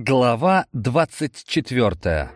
Глава двадцать четвертая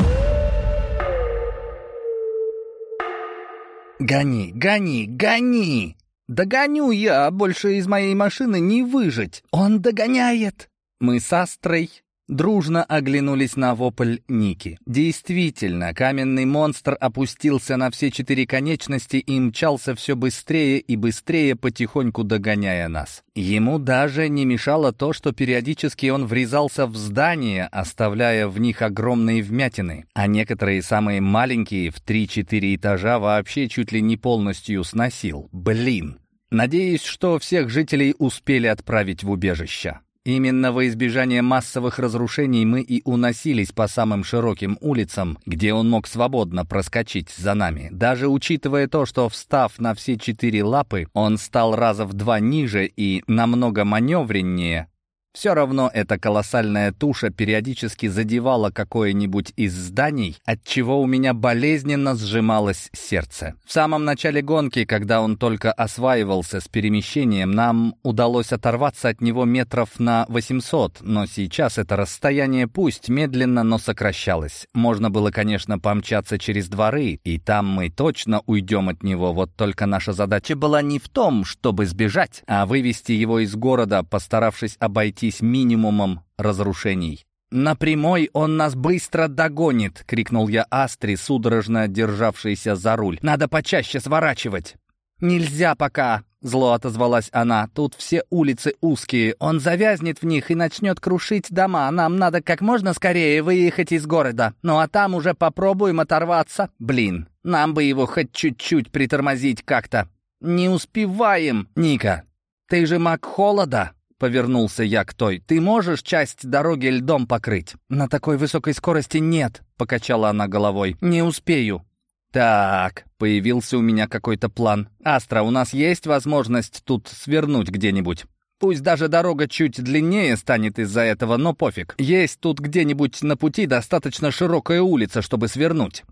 «Гони, гони, гони!» «Догоню я, больше из моей машины не выжить!» «Он догоняет!» Мы с Астрой дружно оглянулись на вопль Ники. Действительно, каменный монстр опустился на все четыре конечности и мчался все быстрее и быстрее, потихоньку догоняя нас. Ему даже не мешало то, что периодически он врезался в здания, оставляя в них огромные вмятины, а некоторые самые маленькие в 3-4 этажа вообще чуть ли не полностью сносил. Блин! Надеюсь, что всех жителей успели отправить в убежище. Именно во избежание массовых разрушений мы и уносились по самым широким улицам, где он мог свободно проскочить за нами. Даже учитывая то, что, встав на все четыре лапы, он стал раза в два ниже и намного маневреннее, все равно эта колоссальная туша периодически задевала какое-нибудь из зданий, от чего у меня болезненно сжималось сердце. В самом начале гонки, когда он только осваивался с перемещением, нам удалось оторваться от него метров на 800, но сейчас это расстояние пусть медленно, но сокращалось. Можно было, конечно, помчаться через дворы, и там мы точно уйдем от него, вот только наша задача была не в том, чтобы сбежать, а вывести его из города, постаравшись обойти обойтись минимумом разрушений. «На прямой он нас быстро догонит!» — крикнул я Астри, судорожно державшейся за руль. «Надо почаще сворачивать!» «Нельзя пока!» — зло отозвалась она. «Тут все улицы узкие. Он завязнет в них и начнет крушить дома. Нам надо как можно скорее выехать из города. Ну а там уже попробуем оторваться. Блин, нам бы его хоть чуть-чуть притормозить как-то. Не успеваем, Ника. Ты же маг холода!» Повернулся я к той. «Ты можешь часть дороги льдом покрыть?» «На такой высокой скорости нет», — покачала она головой. «Не успею». «Так», — появился у меня какой-то план. «Астра, у нас есть возможность тут свернуть где-нибудь?» Пусть даже дорога чуть длиннее станет из-за этого, но пофиг. Есть тут где-нибудь на пути достаточно широкая улица, чтобы свернуть.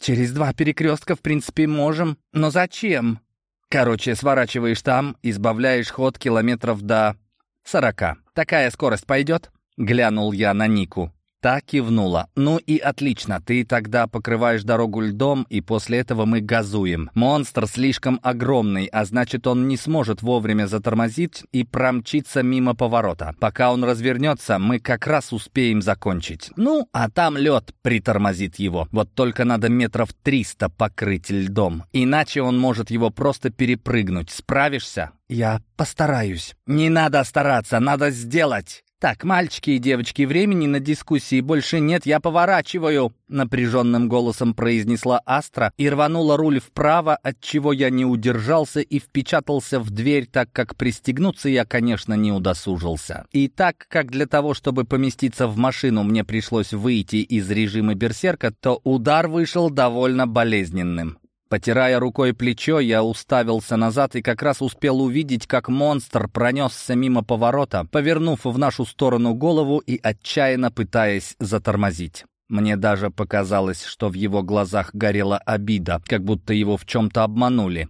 Через два перекрестка, в принципе, можем. Но зачем? Короче, сворачиваешь там, избавляешь ход километров до сорока. Такая скорость пойдет?» Глянул я на Нику. Та кивнула. «Ну и отлично, ты тогда покрываешь дорогу льдом, и после этого мы газуем. Монстр слишком огромный, а значит, он не сможет вовремя затормозить и промчиться мимо поворота. Пока он развернется, мы как раз успеем закончить. Ну, а там лед притормозит его. Вот только надо метров триста покрыть льдом, иначе он может его просто перепрыгнуть. Справишься?» «Я постараюсь». «Не надо стараться, надо сделать!» «Так, мальчики и девочки, времени на дискуссии больше нет, я поворачиваю», — напряженным голосом произнесла Астра и рванула руль вправо, от чего я не удержался и впечатался в дверь, так как пристегнуться я, конечно, не удосужился. И так как для того, чтобы поместиться в машину, мне пришлось выйти из режима берсерка, то удар вышел довольно болезненным. Потирая рукой плечо, я уставился назад и как раз успел увидеть, как монстр пронесся мимо поворота, повернув в нашу сторону голову и отчаянно пытаясь затормозить. Мне даже показалось, что в его глазах горела обида, как будто его в чем-то обманули.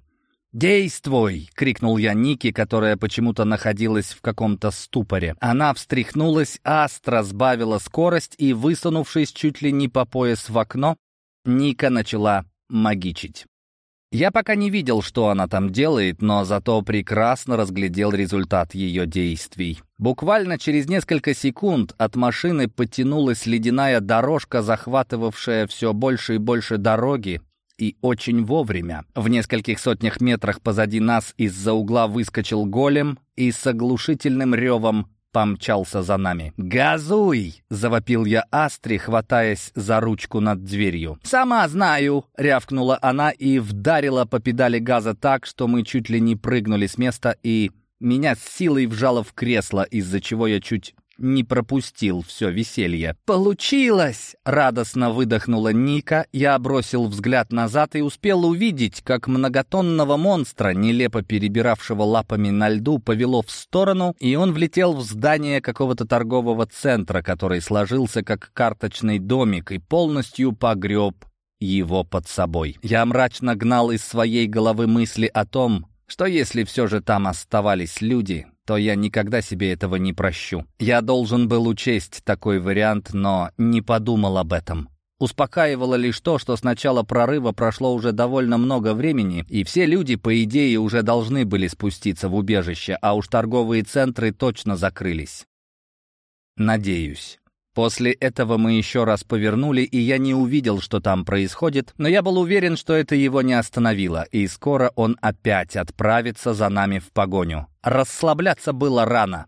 «Действуй!» — крикнул я Нике, которая почему-то находилась в каком-то ступоре. Она встряхнулась, астра сбавила скорость и, высунувшись чуть ли не по пояс в окно, Ника начала магичить. Я пока не видел, что она там делает, но зато прекрасно разглядел результат ее действий. Буквально через несколько секунд от машины потянулась ледяная дорожка, захватывавшая все больше и больше дороги, и очень вовремя. В нескольких сотнях метрах позади нас из-за угла выскочил голем и с оглушительным ревом помчался за нами. «Газуй!» — завопил я Астри, хватаясь за ручку над дверью. «Сама знаю!» — рявкнула она и вдарила по педали газа так, что мы чуть ли не прыгнули с места и... Меня с силой вжало в кресло, из-за чего я чуть не пропустил все веселье. «Получилось!» — радостно выдохнула Ника. Я бросил взгляд назад и успел увидеть, как многотонного монстра, нелепо перебиравшего лапами на льду, повело в сторону, и он влетел в здание какого-то торгового центра, который сложился как карточный домик и полностью погреб его под собой. Я мрачно гнал из своей головы мысли о том, что если все же там оставались люди, то я никогда себе этого не прощу. Я должен был учесть такой вариант, но не подумал об этом. Успокаивало лишь то, что с начала прорыва прошло уже довольно много времени, и все люди, по идее, уже должны были спуститься в убежище, а уж торговые центры точно закрылись. Надеюсь. После этого мы еще раз повернули, и я не увидел, что там происходит, но я был уверен, что это его не остановило, и скоро он опять отправится за нами в погоню. Расслабляться было рано.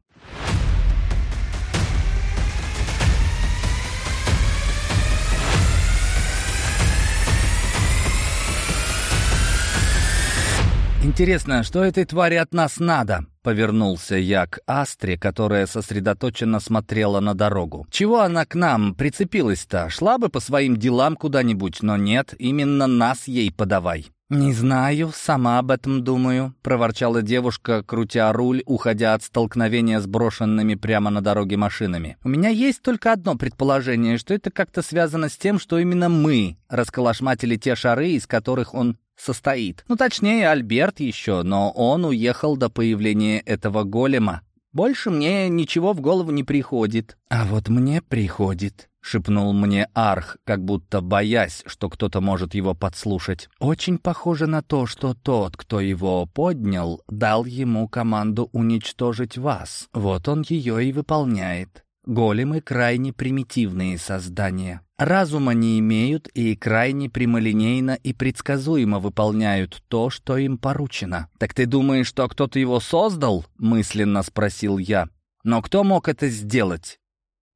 «Интересно, что этой твари от нас надо?» Повернулся я к Астре, которая сосредоточенно смотрела на дорогу. «Чего она к нам прицепилась-то? Шла бы по своим делам куда-нибудь, но нет, именно нас ей подавай». «Не знаю, сама об этом думаю», — проворчала девушка, крутя руль, уходя от столкновения с брошенными прямо на дороге машинами. «У меня есть только одно предположение, что это как-то связано с тем, что именно мы расколошматили те шары, из которых он состоит. Ну, точнее, Альберт еще, но он уехал до появления этого голема. Больше мне ничего в голову не приходит. А вот мне приходит, — шепнул мне Арх, как будто боясь, что кто-то может его подслушать. «Очень похоже на то, что тот, кто его поднял, дал ему команду уничтожить вас. Вот он ее и выполняет. Големы — крайне примитивные создания. Разума не имеют и крайне прямолинейно и предсказуемо выполняют то, что им поручено. «Так ты думаешь, что кто-то его создал?» — мысленно спросил я. «Но кто мог это сделать?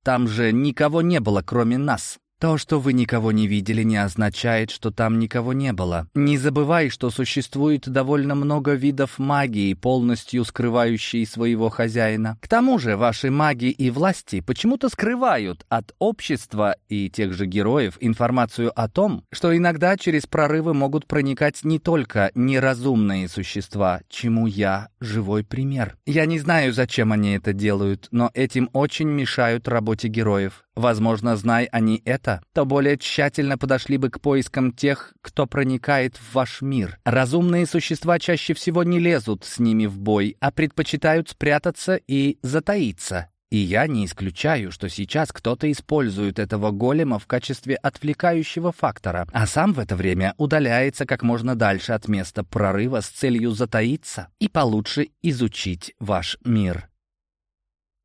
Там же никого не было, кроме нас». То, что вы никого не видели, не означает, что там никого не было. Не забывай, что существует довольно много видов магии, полностью скрывающей своего хозяина. К тому же ваши маги и власти почему-то скрывают от общества и тех же героев информацию о том, что иногда через прорывы могут проникать не только неразумные существа, чему я живой пример. Я не знаю, зачем они это делают, но этим очень мешают работе героев. Возможно, знай они это, то более тщательно подошли бы к поискам тех, кто проникает в ваш мир. Разумные существа чаще всего не лезут с ними в бой, а предпочитают спрятаться и затаиться. И я не исключаю, что сейчас кто-то использует этого голема в качестве отвлекающего фактора, а сам в это время удаляется как можно дальше от места прорыва с целью затаиться и получше изучить ваш мир.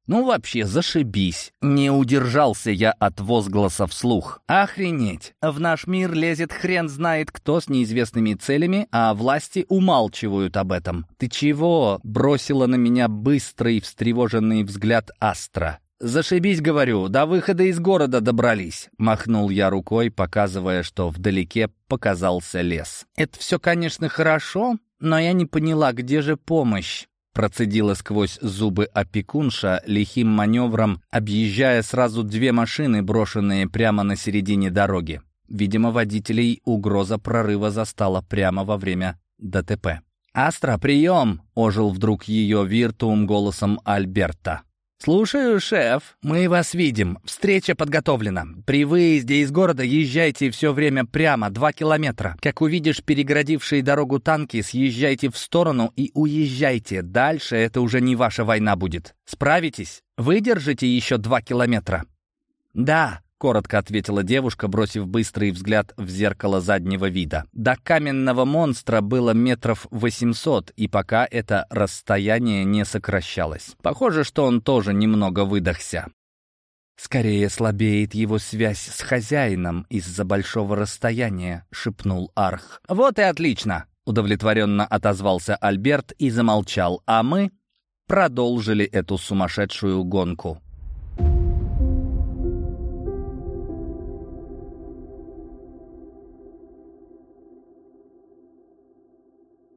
Ну вообще, зашибись. Не удержался я от возгласа вслух. Охренеть. В наш мир лезет хрен знает кто с неизвестными целями, а власти умалчивают об этом. Ты чего? Бросила на меня быстрый встревоженный взгляд Астра. «Зашибись, говорю, до выхода из города добрались», — махнул я рукой, показывая, что вдалеке показался лес. «Это все, конечно, хорошо, но я не поняла, где же помощь?» Процедила сквозь зубы опекунша, лихим маневром, объезжая сразу две машины, брошенные прямо на середине дороги. Видимо, водителей угроза прорыва застала прямо во время ДТП. «Астра, прием!» — ожил вдруг ее виртуум голосом Альберта. «Слушаю, шеф. Мы вас видим. Встреча подготовлена. При выезде из города езжайте все время прямо, два километра. Как увидишь перегородившие дорогу танки, съезжайте в сторону и уезжайте. Дальше это уже не ваша война будет. Справитесь? Выдержите еще два километра?» «Да», Коротко ответила девушка, бросив быстрый взгляд в зеркало заднего вида. До каменного монстра было метров восемьсот, и пока это расстояние не сокращалось. Похоже, что он тоже немного выдохся. «Скорее слабеет его связь с хозяином из-за большого расстояния», — шепнул Арх. «Вот и отлично!» — удовлетворенно отозвался Альберт и замолчал, а мы продолжили эту сумасшедшую гонку.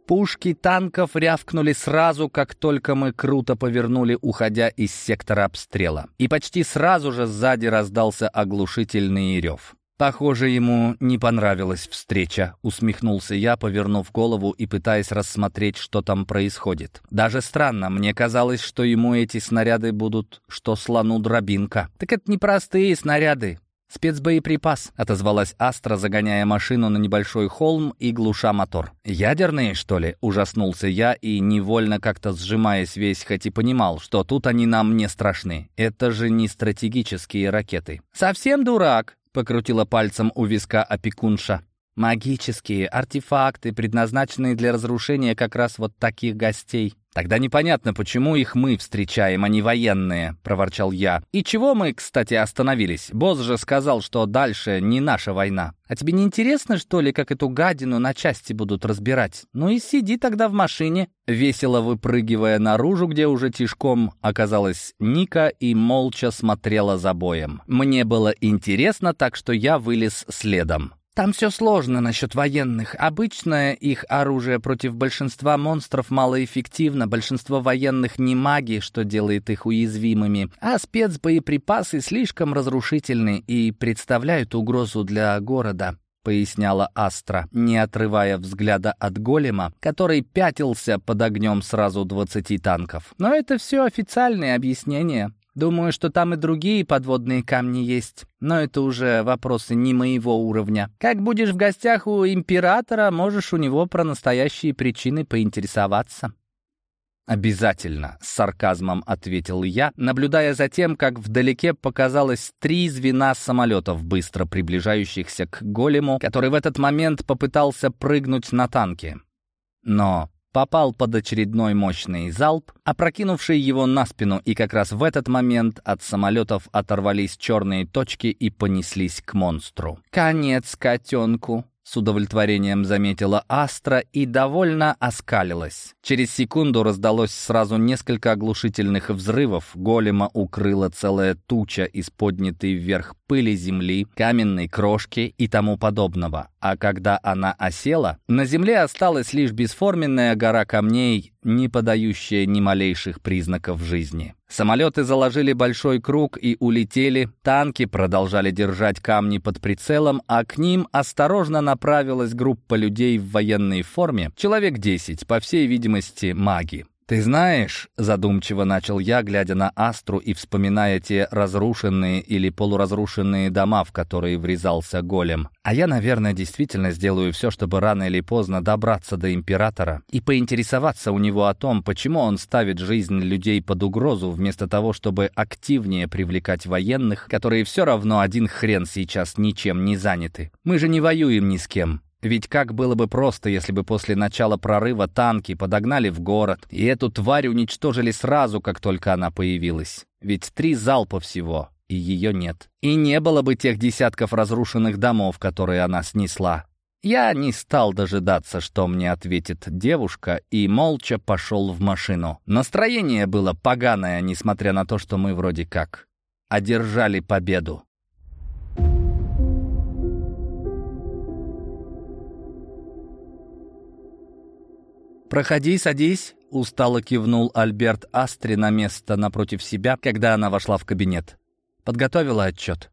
Пушки танков рявкнули сразу, как только мы круто повернули, уходя из сектора обстрела. И почти сразу же сзади раздался оглушительный рев. «Похоже, ему не понравилась встреча», — усмехнулся я, повернув голову и пытаясь рассмотреть, что там происходит. «Даже странно, мне казалось, что ему эти снаряды будут, что слону дробинка». «Так это не простые снаряды. «Спецбоеприпас», — отозвалась Астра, загоняя машину на небольшой холм и глуша мотор. «Ядерные, что ли?» — ужаснулся я и, невольно как-то сжимаясь весь, хоть и понимал, что тут они нам не страшны. Это же не стратегические ракеты. «Совсем дурак!» — покрутила пальцем у виска опекунша. «Магические артефакты, предназначенные для разрушения как раз вот таких гостей». «Тогда непонятно, почему их мы встречаем, а не военные», — проворчал я. «И чего мы, кстати, остановились? Босс же сказал, что дальше не наша война. А тебе не интересно, что ли, как эту гадину на части будут разбирать? Ну и сиди тогда в машине». Весело выпрыгивая наружу, где уже тишком оказалась Ника и молча смотрела за боем. Мне было интересно, так что я вылез следом. Там все сложно насчет военных. Обычное их оружие против большинства монстров малоэффективно. Большинство военных не маги, что делает их уязвимыми. А спецбоеприпасы слишком разрушительны и представляют угрозу для города. — поясняла Астра, не отрывая взгляда от голема, который пятился под огнем сразу двадцати танков. «Но это все официальные объяснения. Думаю, что там и другие подводные камни есть, но это уже вопросы не моего уровня. Как будешь в гостях у императора, можешь у него про настоящие причины поинтересоваться». «Обязательно», — с сарказмом ответил я, наблюдая за тем, как вдалеке показалось три звена самолетов, быстро приближающихся к голему, который в этот момент попытался прыгнуть на танке. Но попал под очередной мощный залп, опрокинувший его на спину, и как раз в этот момент от самолетов оторвались черные точки и понеслись к монстру. «Конец котенку!» С удовлетворением заметила Астра и довольно оскалилась. Через секунду раздалось сразу несколько оглушительных взрывов, голема укрыла целая туча из поднятой вверх пыли земли, каменной крошки и тому подобного. А когда она осела, на земле осталась лишь бесформенная гора камней, не подающая ни малейших признаков жизни. Самолеты заложили большой круг и улетели, танки продолжали держать камни под прицелом, а к ним осторожно направилась группа людей в военной форме, человек 10, по всей видимости, маги. «Ты знаешь», — задумчиво начал я, глядя на Астру и вспоминая те разрушенные или полуразрушенные дома, в которые врезался голем, «а я, наверное, действительно сделаю все, чтобы рано или поздно добраться до Императора и поинтересоваться у него о том, почему он ставит жизнь людей под угрозу, вместо того, чтобы активнее привлекать военных, которые все равно один хрен сейчас ничем не заняты. Мы же не воюем ни с кем». Ведь как было бы просто, если бы после начала прорыва танки подогнали в город, и эту тварь уничтожили сразу, как только она появилась. Ведь три залпа всего, и ее нет. И не было бы тех десятков разрушенных домов, которые она снесла. Я не стал дожидаться, что мне ответит девушка, и молча пошел в машину. Настроение было поганое, несмотря на то, что мы вроде как одержали победу. «Проходи, садись», — устало кивнул Альберт Астри на место напротив себя, когда она вошла в кабинет. Подготовила отчет.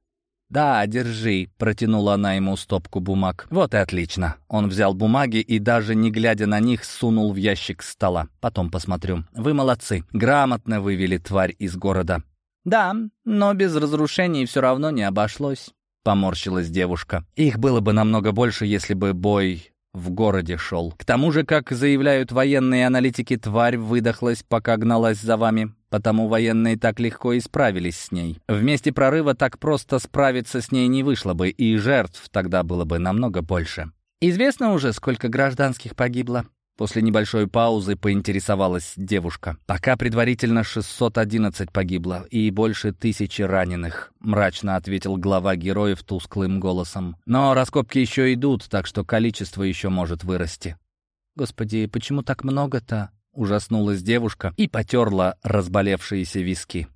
«Да, держи», — протянула она ему стопку бумаг. «Вот и отлично». Он взял бумаги и, даже не глядя на них, сунул в ящик стола. «Потом посмотрю. Вы молодцы. Грамотно вывели тварь из города». «Да, но без разрушений все равно не обошлось», — поморщилась девушка. «Их было бы намного больше, если бы бой в городе шел. К тому же, как заявляют военные аналитики, тварь выдохлась, пока гналась за вами. Потому военные так легко и справились с ней. Вместе прорыва так просто справиться с ней не вышло бы, и жертв тогда было бы намного больше. Известно уже, сколько гражданских погибло? После небольшой паузы поинтересовалась девушка. «Пока предварительно 611 погибло и больше тысячи раненых», — мрачно ответил глава героев тусклым голосом. «Но раскопки еще идут, так что количество еще может вырасти». «Господи, почему так много-то?» — ужаснулась девушка и потерла разболевшиеся виски.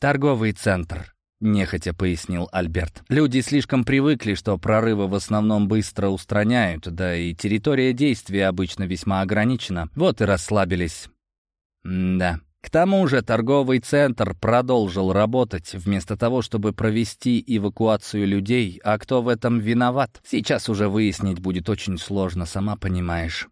«Торговый центр», — нехотя пояснил Альберт. «Люди слишком привыкли, что прорывы в основном быстро устраняют, да и территория действия обычно весьма ограничена. Вот и расслабились». «Да». К тому же торговый центр продолжил работать, вместо того, чтобы провести эвакуацию людей, а кто в этом виноват, сейчас уже выяснить будет очень сложно, сама понимаешь.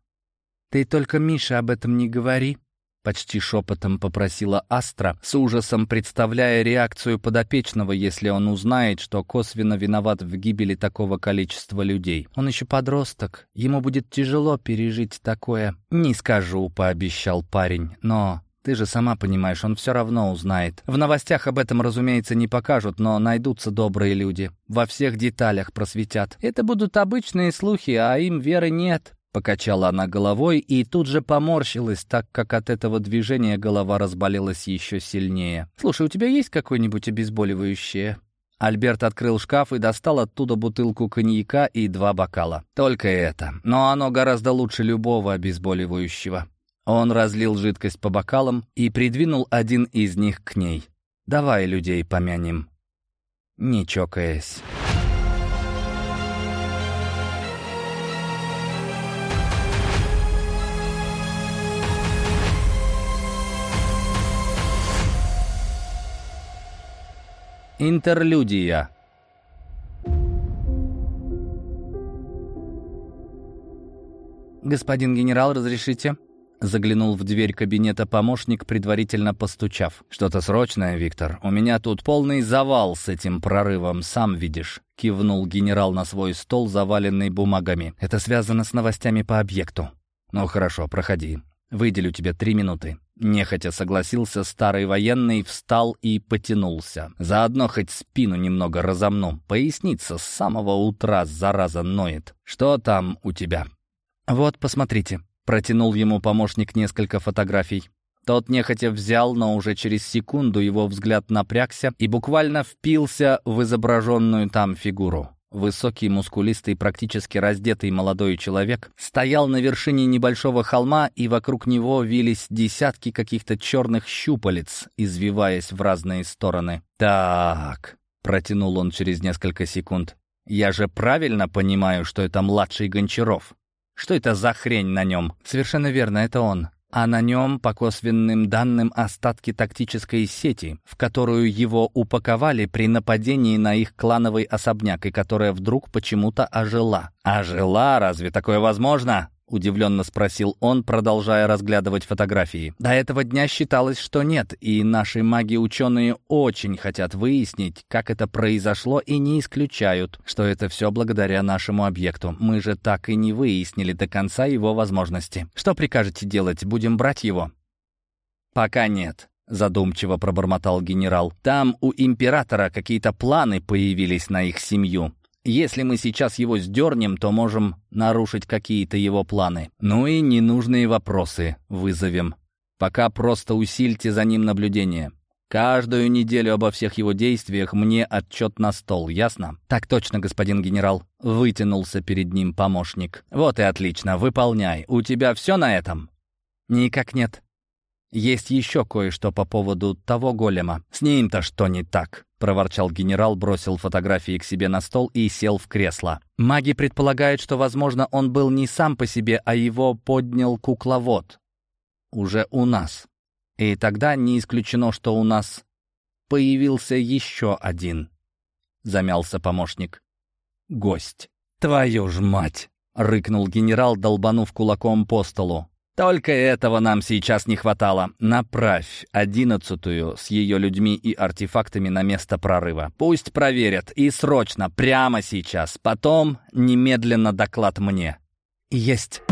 «Ты только Мише об этом не говори», Почти шепотом попросила Астра, с ужасом представляя реакцию подопечного, если он узнает, что косвенно виноват в гибели такого количества людей. Он еще подросток, ему будет тяжело пережить такое. «Не скажу», — пообещал парень, — «но ты же сама понимаешь, он все равно узнает. В новостях об этом, разумеется, не покажут, но найдутся добрые люди. Во всех деталях просветят. Это будут обычные слухи, а им веры нет. Покачала она головой и тут же поморщилась, так как от этого движения голова разболелась еще сильнее. «Слушай, у тебя есть какое-нибудь обезболивающее?» Альберт открыл шкаф и достал оттуда бутылку коньяка и два бокала. Только это. Но оно гораздо лучше любого обезболивающего. Он разлил жидкость по бокалам и придвинул один из них к ней. «Давай людей помянем». Не чокаясь. Интерлюдия. «Господин генерал, разрешите?» Заглянул в дверь кабинета помощник, предварительно постучав. «Что-то срочное, Виктор. У меня тут полный завал с этим прорывом, сам видишь». Кивнул генерал на свой стол, заваленный бумагами. «Это связано с новостями по объекту». «Ну хорошо, проходи. Выделю тебе три минуты». Нехотя согласился старый военный, встал и потянулся. Заодно хоть спину немного разомну. Поясница с самого утра зараза ноет. «Что там у тебя?» «Вот, посмотрите». Протянул ему помощник несколько фотографий. Тот нехотя взял, но уже через секунду его взгляд напрягся и буквально впился в изображенную там фигуру. Высокий, мускулистый, практически раздетый молодой человек стоял на вершине небольшого холма, и вокруг него вились десятки каких-то черных щупалец, извиваясь в разные стороны. «Так», — протянул он через несколько секунд, — «я же правильно понимаю, что это младший Гончаров?» Что это за хрень на нем? Совершенно верно, это он. А на нем, по косвенным данным, остатки тактической сети, в которую его упаковали при нападении на их клановый особняк, и которая вдруг почему-то ожила. Ожила? Разве такое возможно? — удивленно спросил он, продолжая разглядывать фотографии. До этого дня считалось, что нет, и наши маги-ученые очень хотят выяснить, как это произошло, и не исключают, что это все благодаря нашему объекту. Мы же так и не выяснили до конца его возможности. Что прикажете делать? Будем брать его? Пока нет. Задумчиво пробормотал генерал. Там у императора какие-то планы появились на их семью. Если мы сейчас его сдернем, то можем нарушить какие-то его планы. Ну и ненужные вопросы вызовем. Пока просто усильте за ним наблюдение. Каждую неделю обо всех его действиях мне отчет на стол, ясно? Так точно, господин генерал. Вытянулся перед ним помощник. Вот и отлично, выполняй. У тебя все на этом? Никак нет. Есть еще кое-что по поводу того голема. С ним-то что не так? — проворчал генерал, бросил фотографии к себе на стол и сел в кресло. «Маги предполагают, что, возможно, он был не сам по себе, а его поднял кукловод. Уже у нас. И тогда не исключено, что у нас появился еще один», — замялся помощник. «Гость». «Твою ж мать!» — рыкнул генерал, долбанув кулаком по столу. Только этого нам сейчас не хватало. Направь одиннадцатую с ее людьми и артефактами на место прорыва. Пусть проверят. И срочно, прямо сейчас. Потом немедленно доклад мне. Есть.